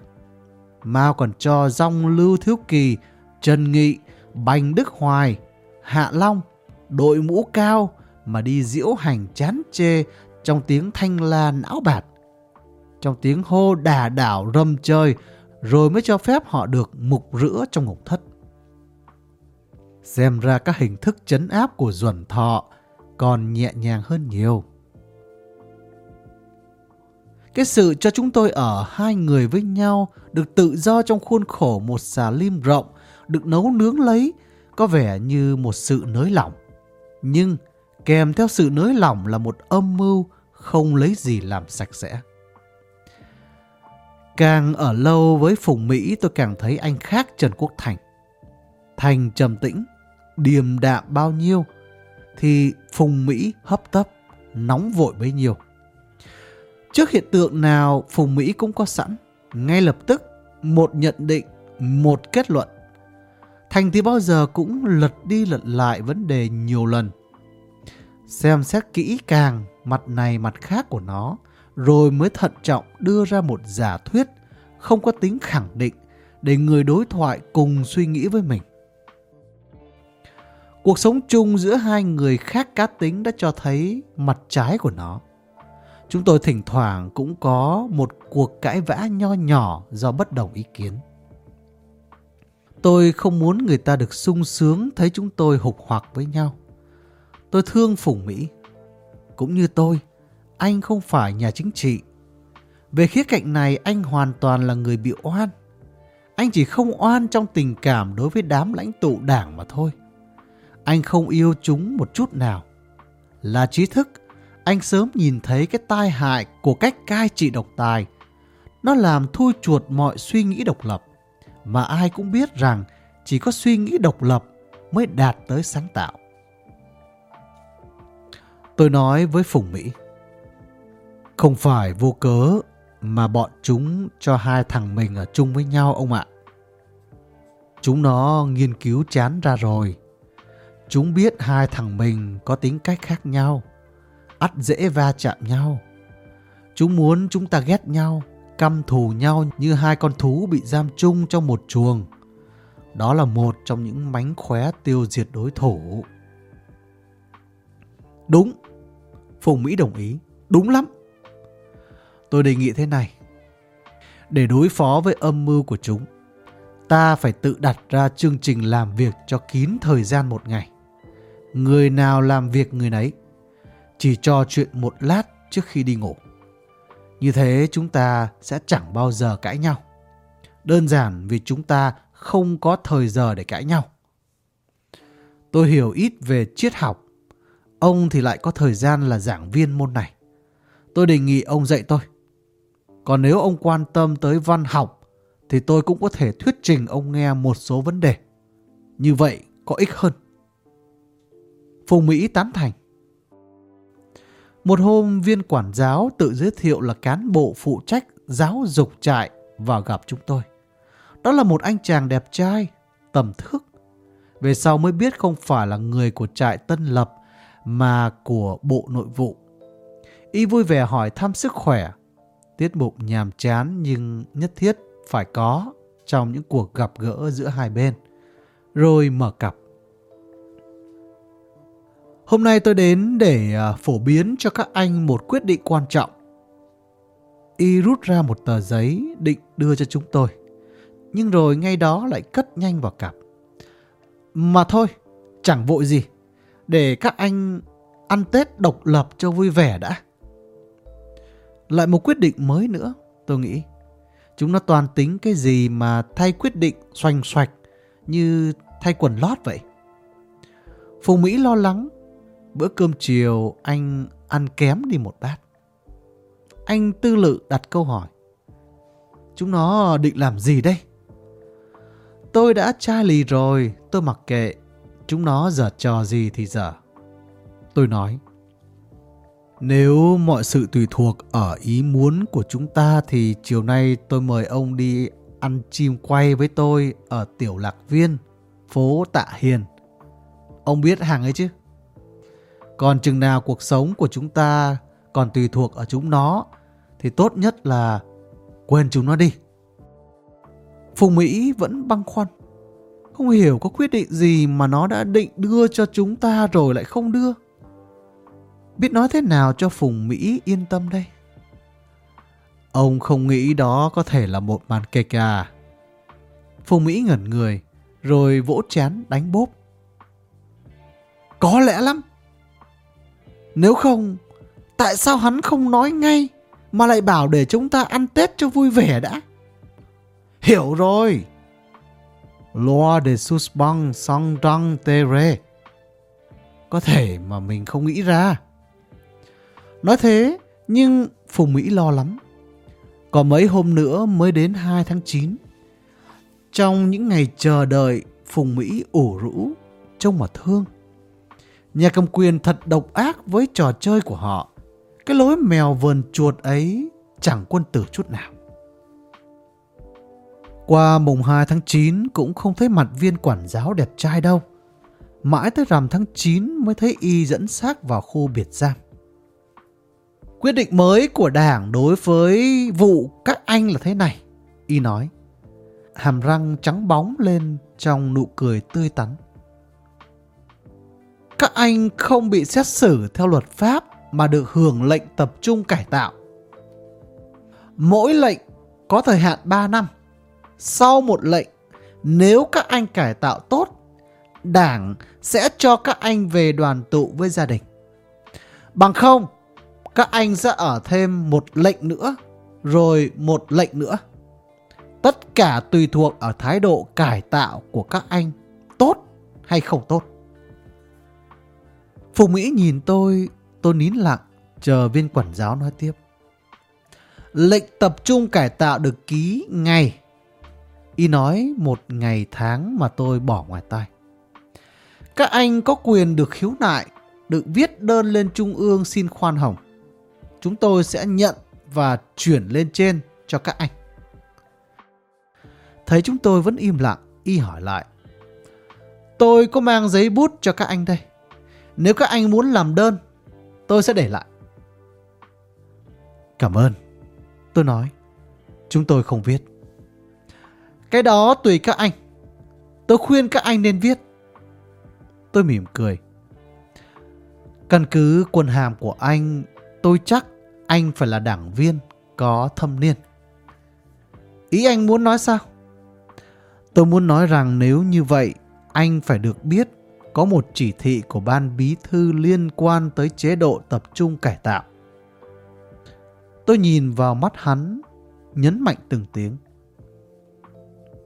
Mao còn cho dòng Lưu Thiếu Kỳ, Trần Nghị, Bành Đức Hoài, Hạ Long, đội mũ cao mà đi diễu hành chán chê trong tiếng thanh la não bạt. Trong tiếng hô đà đảo râm chơi rồi mới cho phép họ được mục rửa trong ngục thất. Xem ra các hình thức chấn áp của Duẩn Thọ còn nhẹ nhàng hơn nhiều. Cái sự cho chúng tôi ở hai người với nhau được tự do trong khuôn khổ một xà lim rộng được nấu nướng lấy có vẻ như một sự nới lỏng. Nhưng kèm theo sự nới lỏng là một âm mưu không lấy gì làm sạch sẽ. Càng ở lâu với Phùng Mỹ tôi càng thấy anh khác Trần Quốc Thành. Thành trầm tĩnh, điềm đạm bao nhiêu, thì Phùng Mỹ hấp tấp, nóng vội bấy nhiêu. Trước hiện tượng nào Phùng Mỹ cũng có sẵn, ngay lập tức một nhận định, một kết luận. Thành thì bao giờ cũng lật đi lật lại vấn đề nhiều lần. Xem xét kỹ càng mặt này mặt khác của nó, rồi mới thận trọng đưa ra một giả thuyết không có tính khẳng định để người đối thoại cùng suy nghĩ với mình. Cuộc sống chung giữa hai người khác cá tính đã cho thấy mặt trái của nó. Chúng tôi thỉnh thoảng cũng có một cuộc cãi vã nho nhỏ do bất đồng ý kiến. Tôi không muốn người ta được sung sướng thấy chúng tôi hục hoặc với nhau. Tôi thương Phùng Mỹ. Cũng như tôi, anh không phải nhà chính trị. Về khía cạnh này anh hoàn toàn là người bị oan. Anh chỉ không oan trong tình cảm đối với đám lãnh tụ đảng mà thôi. Anh không yêu chúng một chút nào. Là trí thức, anh sớm nhìn thấy cái tai hại của cách cai trị độc tài. Nó làm thui chuột mọi suy nghĩ độc lập mà ai cũng biết rằng chỉ có suy nghĩ độc lập mới đạt tới sáng tạo. Tôi nói với Phùng Mỹ, không phải vô cớ mà bọn chúng cho hai thằng mình ở chung với nhau ông ạ. Chúng nó nghiên cứu chán ra rồi. Chúng biết hai thằng mình có tính cách khác nhau, ắt dễ va chạm nhau. Chúng muốn chúng ta ghét nhau, căm thù nhau như hai con thú bị giam chung trong một chuồng. Đó là một trong những mánh khóe tiêu diệt đối thủ. Đúng, Phùng Mỹ đồng ý. Đúng lắm. Tôi đề nghị thế này. Để đối phó với âm mưu của chúng, ta phải tự đặt ra chương trình làm việc cho kín thời gian một ngày. Người nào làm việc người nấy. Chỉ trò chuyện một lát trước khi đi ngủ. Như thế chúng ta sẽ chẳng bao giờ cãi nhau. Đơn giản vì chúng ta không có thời giờ để cãi nhau. Tôi hiểu ít về triết học. Ông thì lại có thời gian là giảng viên môn này. Tôi đề nghị ông dạy tôi. Còn nếu ông quan tâm tới văn học, thì tôi cũng có thể thuyết trình ông nghe một số vấn đề. Như vậy có ích hơn. Phùng Mỹ tán thành. Một hôm viên quản giáo tự giới thiệu là cán bộ phụ trách giáo dục trại và gặp chúng tôi. Đó là một anh chàng đẹp trai, tầm thước. Về sau mới biết không phải là người của trại Tân Lập mà của Bộ Nội vụ. Y vui vẻ hỏi thăm sức khỏe. Tiết mục nhàm chán nhưng nhất thiết phải có trong những cuộc gặp gỡ giữa hai bên. Rồi mở cặp. Hôm nay tôi đến để à, phổ biến cho các anh một quyết định quan trọng. Y rút ra một tờ giấy định đưa cho chúng tôi. Nhưng rồi ngay đó lại cất nhanh vào cặp. Mà thôi, chẳng vội gì. Để các anh ăn Tết độc lập cho vui vẻ đã. Lại một quyết định mới nữa, tôi nghĩ. Chúng nó toàn tính cái gì mà thay quyết định xoành xoạch như thay quần lót vậy. Phùng Mỹ lo lắng Bữa cơm chiều anh ăn kém đi một bát. Anh tư lự đặt câu hỏi. Chúng nó định làm gì đây? Tôi đã chai lì rồi, tôi mặc kệ. Chúng nó giở trò gì thì giở Tôi nói. Nếu mọi sự tùy thuộc ở ý muốn của chúng ta thì chiều nay tôi mời ông đi ăn chim quay với tôi ở Tiểu Lạc Viên, phố Tạ Hiền. Ông biết hàng ấy chứ? Còn chừng nào cuộc sống của chúng ta còn tùy thuộc ở chúng nó thì tốt nhất là quên chúng nó đi. Phùng Mỹ vẫn băn khoăn. Không hiểu có quyết định gì mà nó đã định đưa cho chúng ta rồi lại không đưa. Biết nói thế nào cho Phùng Mỹ yên tâm đây? Ông không nghĩ đó có thể là một màn kịch à? Phùng Mỹ ngẩn người, rồi vỗ chán đánh bốp. Có lẽ lắm. Nếu không, tại sao hắn không nói ngay mà lại bảo để chúng ta ăn Tết cho vui vẻ đã? Hiểu rồi. Loa de Suspang song răng tere. Có thể mà mình không nghĩ ra. Nói thế, nhưng Phùng Mỹ lo lắm. Còn mấy hôm nữa mới đến 2 tháng 9. Trong những ngày chờ đợi, Phùng Mỹ ủ rũ, trông mà thương. Nhà cầm quyền thật độc ác với trò chơi của họ. Cái lối mèo vườn chuột ấy chẳng quân tử chút nào. Qua mùng 2 tháng 9 cũng không thấy mặt viên quản giáo đẹp trai đâu. Mãi tới rằm tháng 9 mới thấy y dẫn xác vào khu biệt giam. Quyết định mới của đảng đối với vụ các anh là thế này. Y nói. Hàm răng trắng bóng lên trong nụ cười tươi tắn các anh không bị xét xử theo luật pháp mà được hưởng lệnh tập trung cải tạo. Mỗi lệnh có thời hạn 3 năm. Sau một lệnh, nếu các anh cải tạo tốt, đảng sẽ cho các anh về đoàn tụ với gia đình. Bằng không, các anh sẽ ở thêm một lệnh nữa, rồi một lệnh nữa. Tất cả tùy thuộc ở thái độ cải tạo của các anh tốt hay không tốt. Phùng Mỹ nhìn tôi, tôi nín lặng, chờ viên quản giáo nói tiếp. Lệnh tập trung cải tạo được ký ngày. Y nói một ngày tháng mà tôi bỏ ngoài tai. Các anh có quyền được khiếu nại, được viết đơn lên trung ương xin khoan hồng. Chúng tôi sẽ nhận và chuyển lên trên cho các anh. Thấy chúng tôi vẫn im lặng, y hỏi lại. Tôi có mang giấy bút cho các anh đây. Nếu các anh muốn làm đơn, tôi sẽ để lại. Cảm ơn. Tôi nói. Chúng tôi không viết. Cái đó tùy các anh. Tôi khuyên các anh nên viết. Tôi mỉm cười. Căn cứ quân hàm của anh, tôi chắc anh phải là đảng viên có thâm niên. Ý anh muốn nói sao? Tôi muốn nói rằng nếu như vậy, anh phải được biết có một chỉ thị của ban bí thư liên quan tới chế độ tập trung cải tạo. Tôi nhìn vào mắt hắn, nhấn mạnh từng tiếng.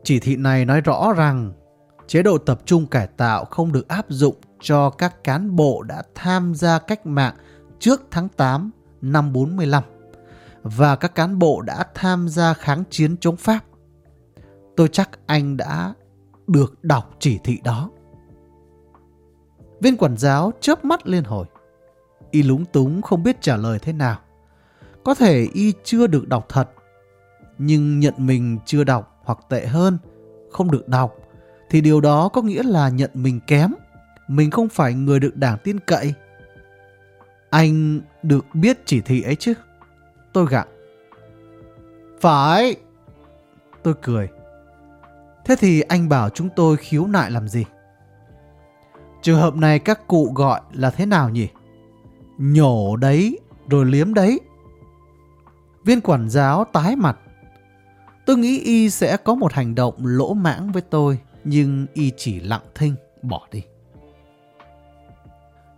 Chỉ thị này nói rõ rằng chế độ tập trung cải tạo không được áp dụng cho các cán bộ đã tham gia cách mạng trước tháng 8 năm 45 và các cán bộ đã tham gia kháng chiến chống Pháp. Tôi chắc anh đã được đọc chỉ thị đó. Viên quản giáo chớp mắt lên hồi. Y lúng túng không biết trả lời thế nào. Có thể Y chưa được đọc thật, nhưng nhận mình chưa đọc hoặc tệ hơn, không được đọc, thì điều đó có nghĩa là nhận mình kém. Mình không phải người được đảng tin cậy. Anh được biết chỉ thị ấy chứ? Tôi gặng. Phải. Tôi cười. Thế thì anh bảo chúng tôi khiếu nại làm gì? Trường hợp này các cụ gọi là thế nào nhỉ? Nhổ đấy, rồi liếm đấy. Viên quản giáo tái mặt. Tôi nghĩ y sẽ có một hành động lỗ mãng với tôi, nhưng y chỉ lặng thinh, bỏ đi.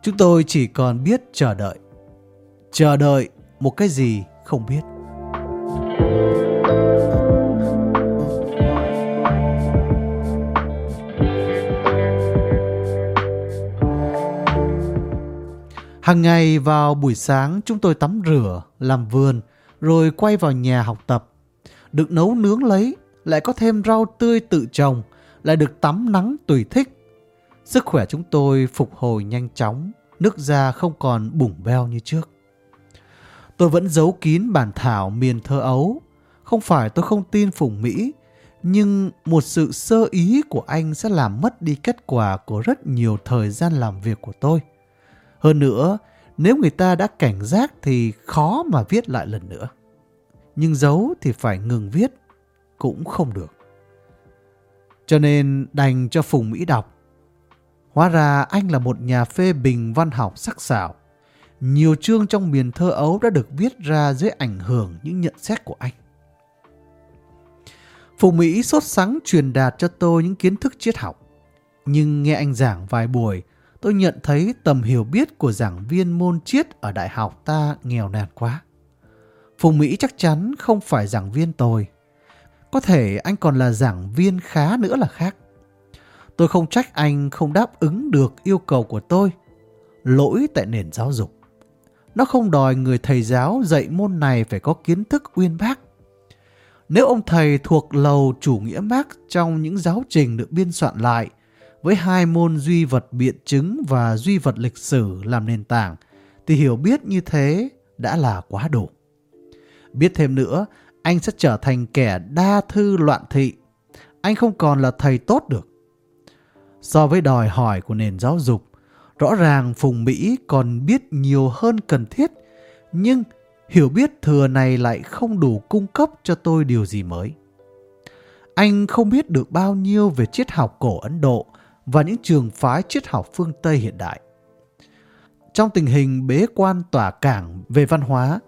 Chúng tôi chỉ còn biết chờ đợi. Chờ đợi một cái gì không biết. Hàng ngày vào buổi sáng chúng tôi tắm rửa, làm vườn, rồi quay vào nhà học tập. Được nấu nướng lấy, lại có thêm rau tươi tự trồng, lại được tắm nắng tùy thích. Sức khỏe chúng tôi phục hồi nhanh chóng, nước da không còn bủng beo như trước. Tôi vẫn giấu kín bản thảo miền thơ ấu. Không phải tôi không tin Phùng Mỹ, nhưng một sự sơ ý của anh sẽ làm mất đi kết quả của rất nhiều thời gian làm việc của tôi. Hơn nữa, nếu người ta đã cảnh giác thì khó mà viết lại lần nữa. Nhưng giấu thì phải ngừng viết, cũng không được. Cho nên đành cho Phùng Mỹ đọc. Hóa ra anh là một nhà phê bình văn học sắc sảo. Nhiều chương trong miền thơ ấu đã được viết ra dưới ảnh hưởng những nhận xét của anh. Phùng Mỹ sốt sắng truyền đạt cho tôi những kiến thức triết học. Nhưng nghe anh giảng vài buổi, tôi nhận thấy tầm hiểu biết của giảng viên môn triết ở đại học ta nghèo nàn quá. Phùng Mỹ chắc chắn không phải giảng viên tồi. Có thể anh còn là giảng viên khá nữa là khác. Tôi không trách anh không đáp ứng được yêu cầu của tôi. Lỗi tại nền giáo dục. Nó không đòi người thầy giáo dạy môn này phải có kiến thức uyên bác. Nếu ông thầy thuộc lầu chủ nghĩa Marx trong những giáo trình được biên soạn lại với hai môn duy vật biện chứng và duy vật lịch sử làm nền tảng, thì hiểu biết như thế đã là quá đủ. Biết thêm nữa, anh sẽ trở thành kẻ đa thư loạn thị. Anh không còn là thầy tốt được. So với đòi hỏi của nền giáo dục, rõ ràng Phùng Mỹ còn biết nhiều hơn cần thiết, nhưng hiểu biết thừa này lại không đủ cung cấp cho tôi điều gì mới. Anh không biết được bao nhiêu về triết học cổ Ấn Độ và những trường phái triết học phương Tây hiện đại. Trong tình hình bế quan tỏa cảng về văn hóa,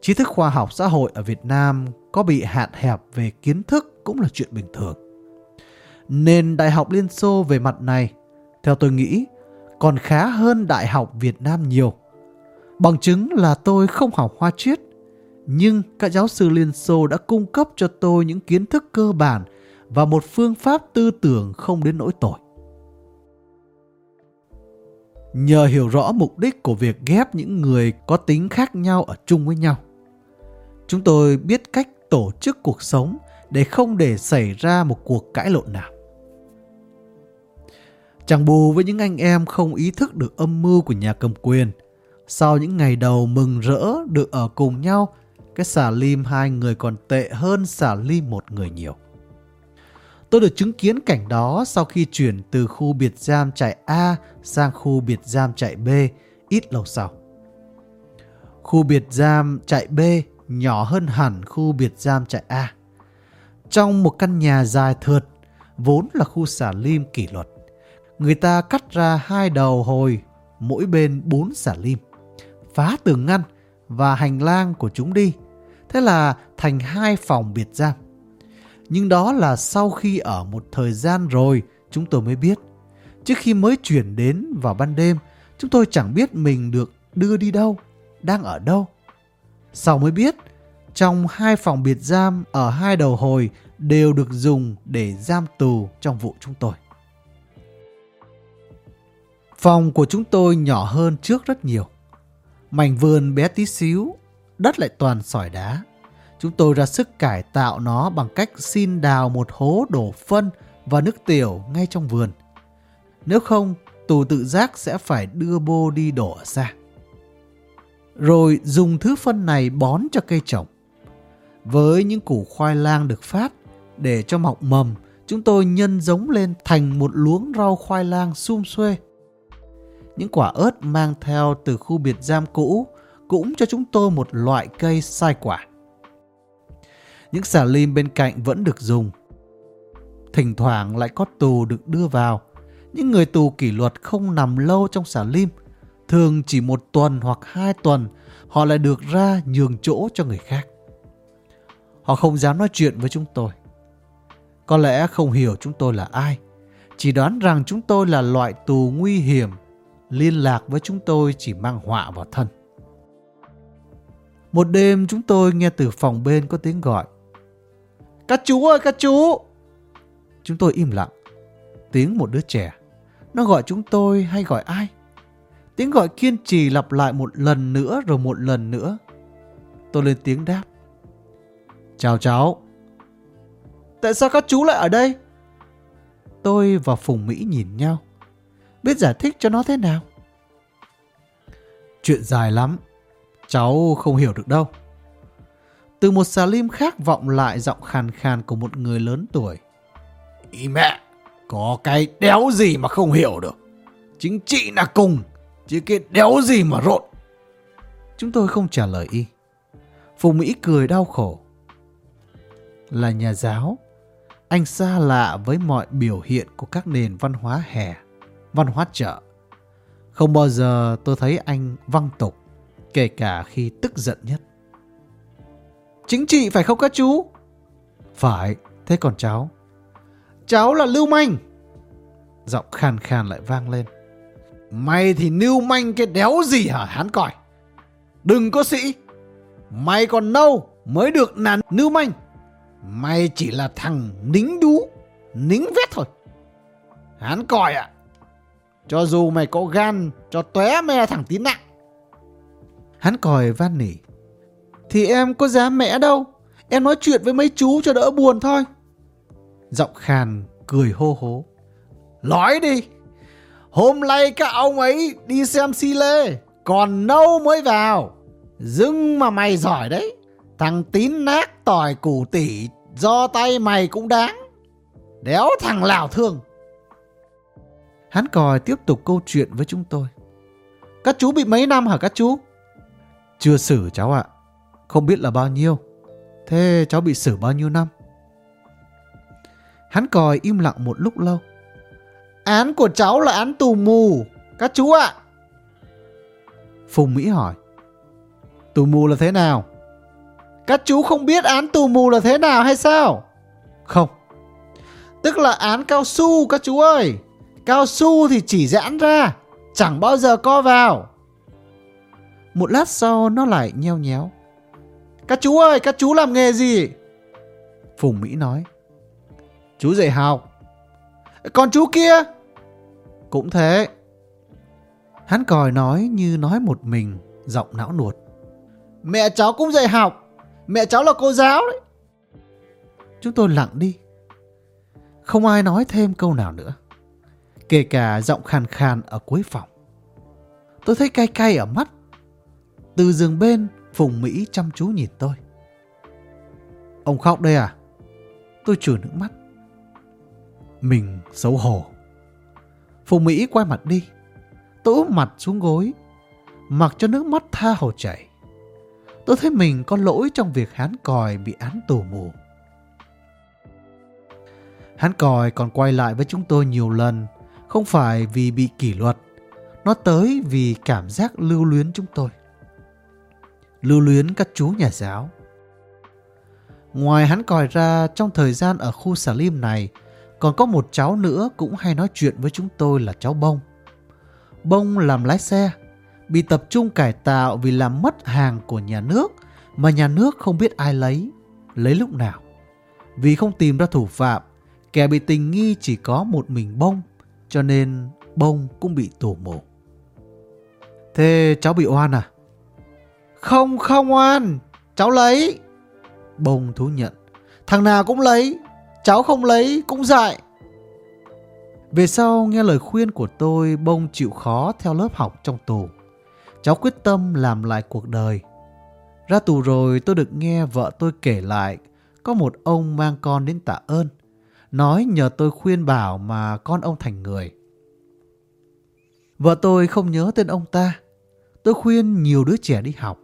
trí thức khoa học xã hội ở Việt Nam có bị hạn hẹp về kiến thức cũng là chuyện bình thường. Nên Đại học Liên Xô về mặt này, theo tôi nghĩ, còn khá hơn Đại học Việt Nam nhiều. Bằng chứng là tôi không học hoa triết, nhưng các giáo sư Liên Xô đã cung cấp cho tôi những kiến thức cơ bản và một phương pháp tư tưởng không đến nỗi tồi. Nhờ hiểu rõ mục đích của việc ghép những người có tính khác nhau ở chung với nhau, chúng tôi biết cách tổ chức cuộc sống để không để xảy ra một cuộc cãi lộn nào. Chẳng bù với những anh em không ý thức được âm mưu của nhà cầm quyền. Sau những ngày đầu mừng rỡ được ở cùng nhau, cái xả lim hai người còn tệ hơn xả lim một người nhiều. Tôi được chứng kiến cảnh đó sau khi chuyển từ khu biệt giam trại A sang khu biệt giam trại B ít lâu sau. Khu biệt giam trại B nhỏ hơn hẳn khu biệt giam trại A. Trong một căn nhà dài thượt, vốn là khu xả lim kỷ luật, người ta cắt ra hai đầu hồi, mỗi bên bốn xả lim, phá tường ngăn và hành lang của chúng đi. Thế là thành hai phòng biệt giam. Nhưng đó là sau khi ở một thời gian rồi chúng tôi mới biết. Trước khi mới chuyển đến vào ban đêm, chúng tôi chẳng biết mình được đưa đi đâu, đang ở đâu. Sau mới biết, trong hai phòng biệt giam ở hai đầu hồi đều được dùng để giam tù trong vụ chúng tôi. Phòng của chúng tôi nhỏ hơn trước rất nhiều. Mảnh vườn bé tí xíu, đất lại toàn sỏi đá. Chúng tôi ra sức cải tạo nó bằng cách xin đào một hố đổ phân và nước tiểu ngay trong vườn. Nếu không, tù tự giác sẽ phải đưa bô đi đổ ở xa. Rồi dùng thứ phân này bón cho cây trồng. Với những củ khoai lang được phát, để cho mọc mầm, chúng tôi nhân giống lên thành một luống rau khoai lang sum xuê. Những quả ớt mang theo từ khu biệt giam cũ cũng cho chúng tôi một loại cây sai quả. Những xà lim bên cạnh vẫn được dùng. Thỉnh thoảng lại có tù được đưa vào. Những người tù kỷ luật không nằm lâu trong xà lim. Thường chỉ một tuần hoặc hai tuần, họ lại được ra nhường chỗ cho người khác. Họ không dám nói chuyện với chúng tôi. Có lẽ không hiểu chúng tôi là ai. Chỉ đoán rằng chúng tôi là loại tù nguy hiểm. Liên lạc với chúng tôi chỉ mang họa vào thân. Một đêm chúng tôi nghe từ phòng bên có tiếng gọi. Các chú ơi, các chú! Chúng tôi im lặng. Tiếng một đứa trẻ. Nó gọi chúng tôi hay gọi ai? Tiếng gọi kiên trì lặp lại một lần nữa rồi một lần nữa. Tôi lên tiếng đáp. Chào cháu. Tại sao các chú lại ở đây? Tôi và Phùng Mỹ nhìn nhau. Biết giải thích cho nó thế nào? Chuyện dài lắm. Cháu không hiểu được đâu. Từ một xà lim khác vọng lại giọng khàn khàn của một người lớn tuổi. Ý mẹ, có cái đéo gì mà không hiểu được. Chính trị là cùng, chứ cái đéo gì mà rộn. Chúng tôi không trả lời y. Phùng Mỹ cười đau khổ. Là nhà giáo, anh xa lạ với mọi biểu hiện của các nền văn hóa hè, văn hóa chợ. Không bao giờ tôi thấy anh văng tục, kể cả khi tức giận nhất. Chính trị phải không các chú? Phải, thế còn cháu? Cháu là lưu manh. Giọng khàn khàn lại vang lên. Mày thì lưu manh cái đéo gì hả hắn còi? Đừng có sĩ. Mày còn nâu mới được nàn lưu manh. Mày chỉ là thằng nính đú, nính vét thôi. Hắn còi ạ. À, cho dù mày có gan cho tóe me thằng tín nặng. Hắn còi van nỉ. Thì em có dám mẹ đâu. Em nói chuyện với mấy chú cho đỡ buồn thôi. Giọng khàn cười hô hố. Nói đi. Hôm nay các ông ấy đi xem si lê. Còn nâu mới vào. Dưng mà mày giỏi đấy. Thằng tín nát tỏi củ tỉ, do tay mày cũng đáng. Đéo thằng lào thương. Hắn còi tiếp tục câu chuyện với chúng tôi. Các chú bị mấy năm hả các chú? Chưa xử, cháu ạ. Không biết là bao nhiêu. Thế cháu bị xử bao nhiêu năm? Hắn còi im lặng một lúc lâu. Án của cháu là án tù mù. Các chú ạ. Phùng Mỹ hỏi. Tù mù là thế nào? Các chú không biết án tù mù là thế nào hay sao? Không. Tức là án cao su các chú ơi. Cao su thì chỉ giãn ra, chẳng bao giờ co vào. Một lát sau nó lại nheo nhéo. Các chú ơi, các chú làm nghề gì? Phùng Mỹ nói. Chú dạy học. Còn chú kia? Cũng thế. Hắn còi nói như nói một mình, giọng não nuột. Mẹ cháu cũng dạy học. Mẹ cháu là cô giáo đấy. Chúng tôi lặng đi. Không ai nói thêm câu nào nữa. Kể cả giọng khàn khàn ở cuối phòng. Tôi thấy cay cay ở mắt. Từ giường bên, Phùng Mỹ chăm chú nhìn tôi. Ông khóc đây à? Tôi chùi nước mắt. Mình xấu hổ. Phùng Mỹ quay mặt đi. Tôi úp mặt xuống gối, mặc cho nước mắt tha hồ chảy. Tôi thấy mình có lỗi trong việc hán còi bị án tù mù. Hán còi còn quay lại với chúng tôi nhiều lần, không phải vì bị kỷ luật, nó tới vì cảm giác lưu luyến chúng tôi. Lưu luyến các chú nhà giáo. Ngoài hắn còi ra, trong thời gian ở khu xà lim này, còn có một cháu nữa cũng hay nói chuyện với chúng tôi là cháu Bông. Bông làm lái xe, bị tập trung cải tạo vì làm mất hàng của nhà nước mà nhà nước không biết ai lấy, lấy lúc nào. Vì không tìm ra thủ phạm, kẻ bị tình nghi chỉ có một mình Bông, cho nên Bông cũng bị tổ mộ. Thế cháu bị oan à? Không, không oan, cháu lấy. Bông thú nhận. Thằng nào cũng lấy, cháu không lấy cũng dại. Về sau nghe lời khuyên của tôi, Bông chịu khó theo lớp học trong tù. Cháu quyết tâm làm lại cuộc đời. Ra tù rồi tôi được nghe vợ tôi kể lại có một ông mang con đến tạ ơn. Nói nhờ tôi khuyên bảo mà con ông thành người. Vợ tôi không nhớ tên ông ta. Tôi khuyên nhiều đứa trẻ đi học.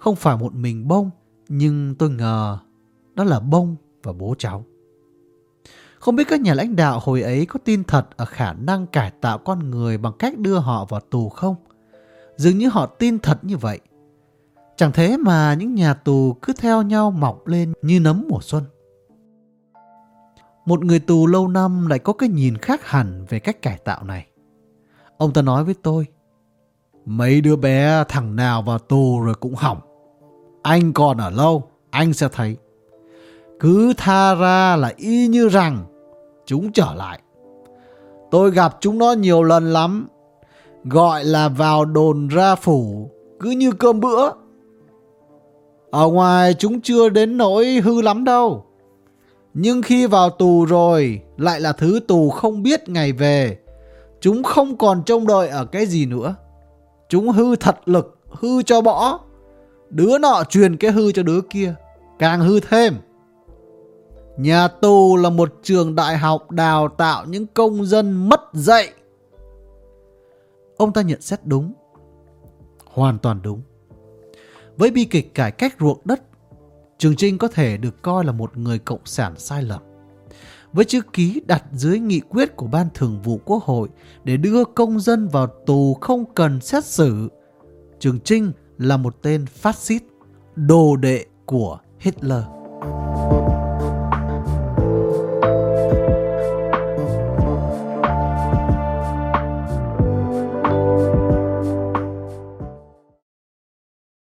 Không phải một mình Bông, nhưng tôi ngờ đó là Bông và bố cháu. Không biết các nhà lãnh đạo hồi ấy có tin thật ở khả năng cải tạo con người bằng cách đưa họ vào tù không? Dường như họ tin thật như vậy. Chẳng thế mà những nhà tù cứ theo nhau mọc lên như nấm mùa xuân. Một người tù lâu năm lại có cái nhìn khác hẳn về cách cải tạo này. Ông ta nói với tôi, mấy đứa bé thằng nào vào tù rồi cũng hỏng. Anh còn ở lâu, anh sẽ thấy. Cứ tha ra là y như rằng chúng trở lại. Tôi gặp chúng nó nhiều lần lắm. Gọi là vào đồn ra phủ, cứ như cơm bữa. Ở ngoài chúng chưa đến nỗi hư lắm đâu. Nhưng khi vào tù rồi, lại là thứ tù không biết ngày về. Chúng không còn trông đợi ở cái gì nữa. Chúng hư thật lực, hư cho bỏ. Đứa nọ truyền cái hư cho đứa kia, càng hư thêm. Nhà tù là một trường đại học đào tạo những công dân mất dạy. Ông ta nhận xét đúng. Hoàn toàn đúng. Với bi kịch cải cách ruộng đất, Trường Trinh có thể được coi là một người cộng sản sai lầm. Với chữ ký đặt dưới nghị quyết của Ban Thường vụ Quốc hội để đưa công dân vào tù không cần xét xử, Trường Trinh là một tên phát xít, đồ đệ của Hitler.